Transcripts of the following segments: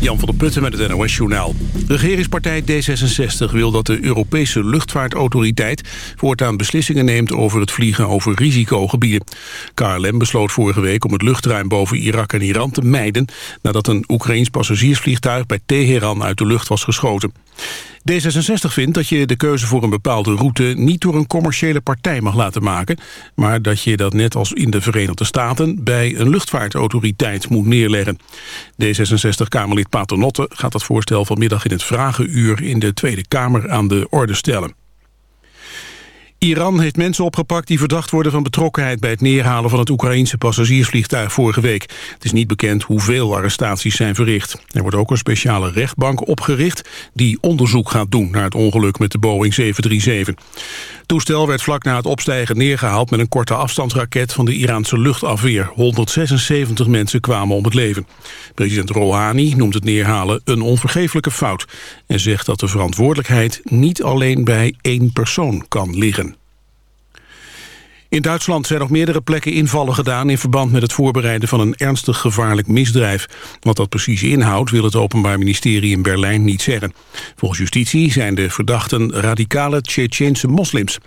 Jan van der Putten met het NOS-journaal. Regeringspartij D66 wil dat de Europese luchtvaartautoriteit... voortaan beslissingen neemt over het vliegen over risicogebieden. KLM besloot vorige week om het luchtruim boven Irak en Iran te mijden... nadat een Oekraïns passagiersvliegtuig bij Teheran uit de lucht was geschoten. D66 vindt dat je de keuze voor een bepaalde route niet door een commerciële partij mag laten maken, maar dat je dat net als in de Verenigde Staten bij een luchtvaartautoriteit moet neerleggen. D66-Kamerlid Paternotte gaat dat voorstel vanmiddag in het Vragenuur in de Tweede Kamer aan de orde stellen. Iran heeft mensen opgepakt die verdacht worden van betrokkenheid bij het neerhalen van het Oekraïense passagiersvliegtuig vorige week. Het is niet bekend hoeveel arrestaties zijn verricht. Er wordt ook een speciale rechtbank opgericht die onderzoek gaat doen naar het ongeluk met de Boeing 737. Het toestel werd vlak na het opstijgen neergehaald met een korte afstandsraket van de Iraanse luchtafweer. 176 mensen kwamen om het leven. President Rouhani noemt het neerhalen een onvergeeflijke fout en zegt dat de verantwoordelijkheid niet alleen bij één persoon kan liggen. In Duitsland zijn op meerdere plekken invallen gedaan... in verband met het voorbereiden van een ernstig gevaarlijk misdrijf. Wat dat precies inhoudt wil het Openbaar Ministerie in Berlijn niet zeggen. Volgens justitie zijn de verdachten radicale Tsjetsjeense moslims.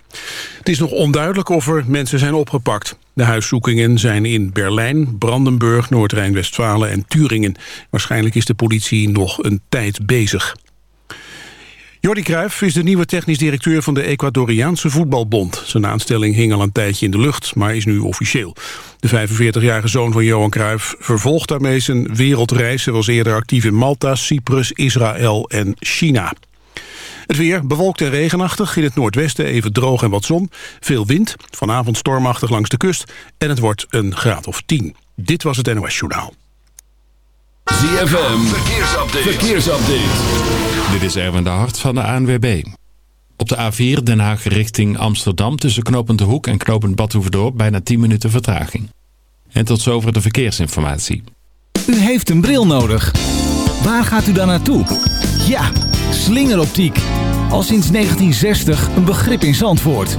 Het is nog onduidelijk of er mensen zijn opgepakt. De huiszoekingen zijn in Berlijn, Brandenburg, Noord-Rijn-Westfalen en Turingen. Waarschijnlijk is de politie nog een tijd bezig. Jordi Cruijff is de nieuwe technisch directeur van de Ecuadoriaanse Voetbalbond. Zijn aanstelling hing al een tijdje in de lucht, maar is nu officieel. De 45-jarige zoon van Johan Cruijff vervolgt daarmee zijn wereldreis. Hij was eerder actief in Malta, Cyprus, Israël en China. Het weer bewolkt en regenachtig. In het noordwesten even droog en wat zon. Veel wind, vanavond stormachtig langs de kust. En het wordt een graad of 10. Dit was het NOS Journaal. ZFM, verkeersupdate. verkeersupdate. Dit is Erwin de Hart van de ANWB. Op de A4 Den Haag richting Amsterdam tussen Knopend de Hoek en Knopend Badhoevedorp bijna 10 minuten vertraging. En tot zover de verkeersinformatie. U heeft een bril nodig. Waar gaat u dan naartoe? Ja, slingeroptiek. Al sinds 1960 een begrip in Zandvoort.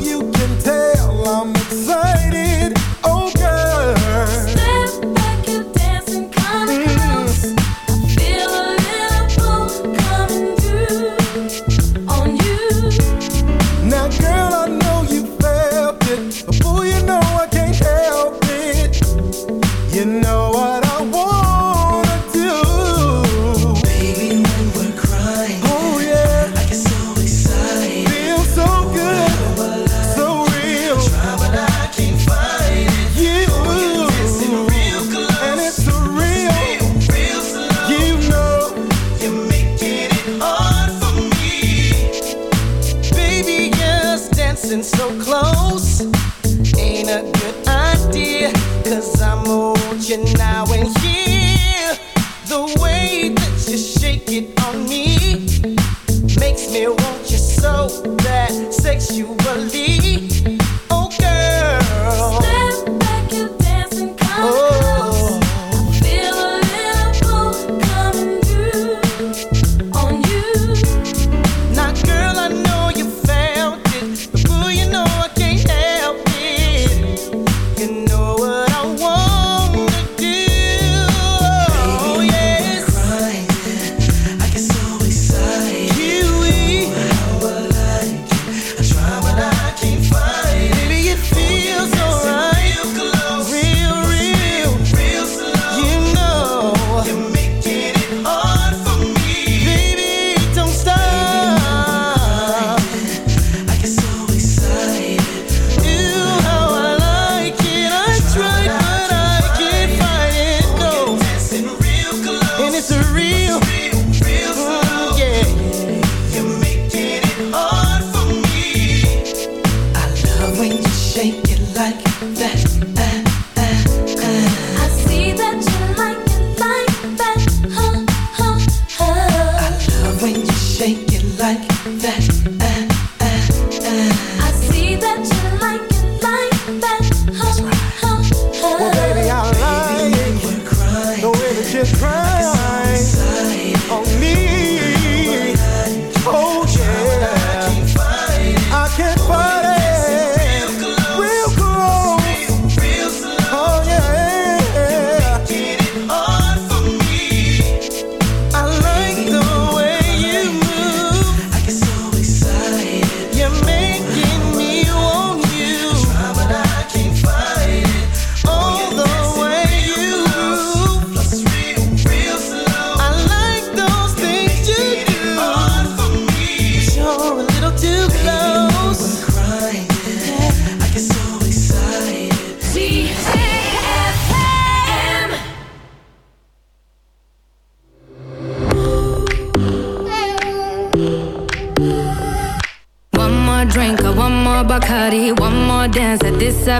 you can tell I'm excited. it's real.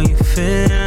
how you feel.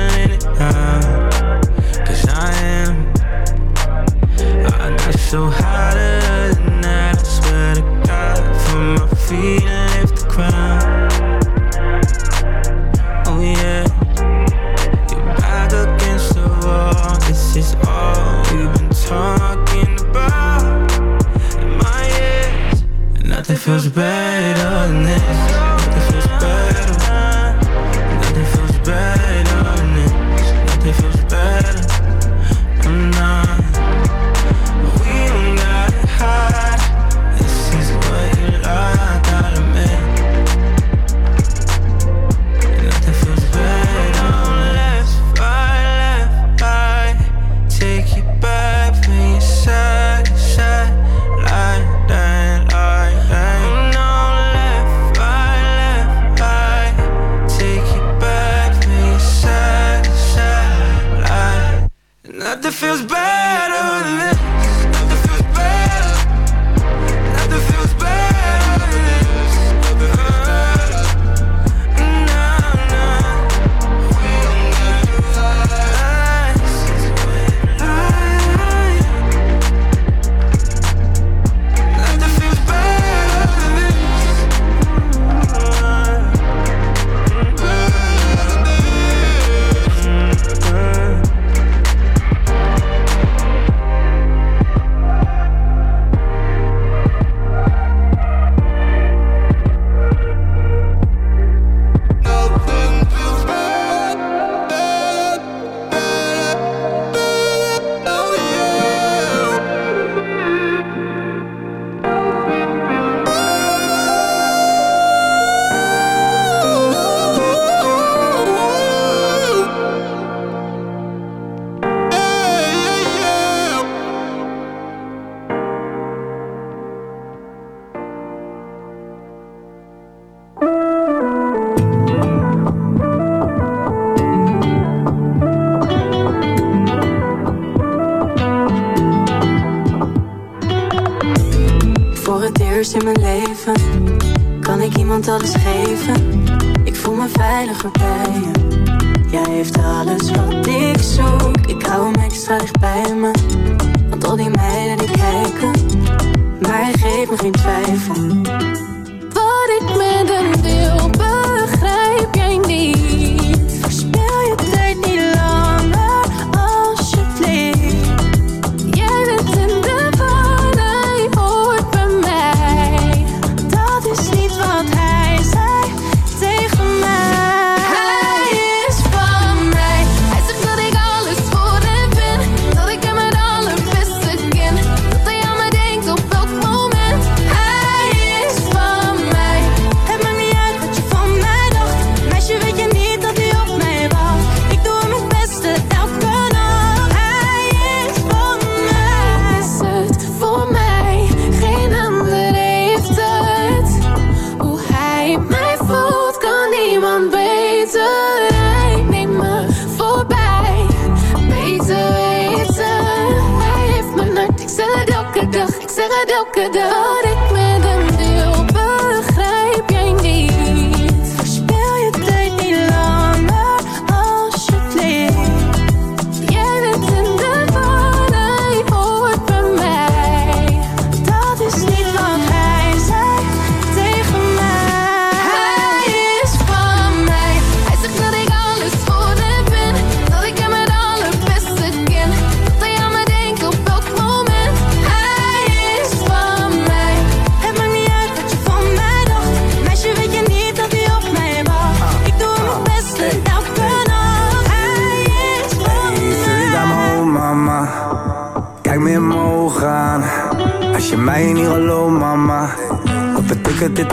que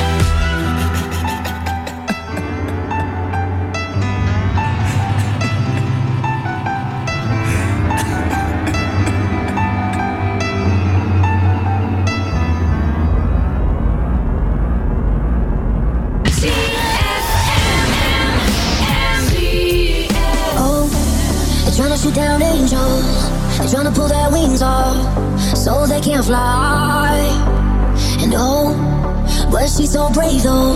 Down angels. They're trying to pull their wings off so they can't fly. And oh, but she's so brave though,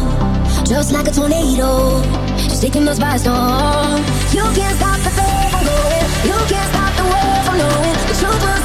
just like a tornado. She's taking us by storm. You can't stop the thing from going. You can't stop the world from knowing the truth will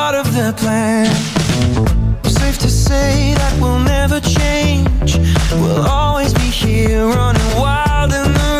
part of the plan. Safe to say that we'll never change. We'll always be here running wild in the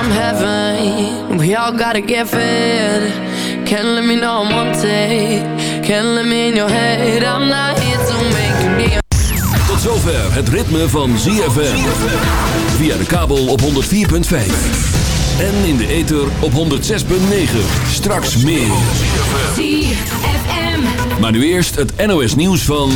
from heaven. We all gotta get fed. Can't let me know I'm wanted. Can't let me in your head. I'm not here to make you need. Tot zover het ritme van ZFM. Via de kabel op 104.5. En in de ether op 106.9. Straks meer. ZFM. Maar nu eerst het NOS nieuws van...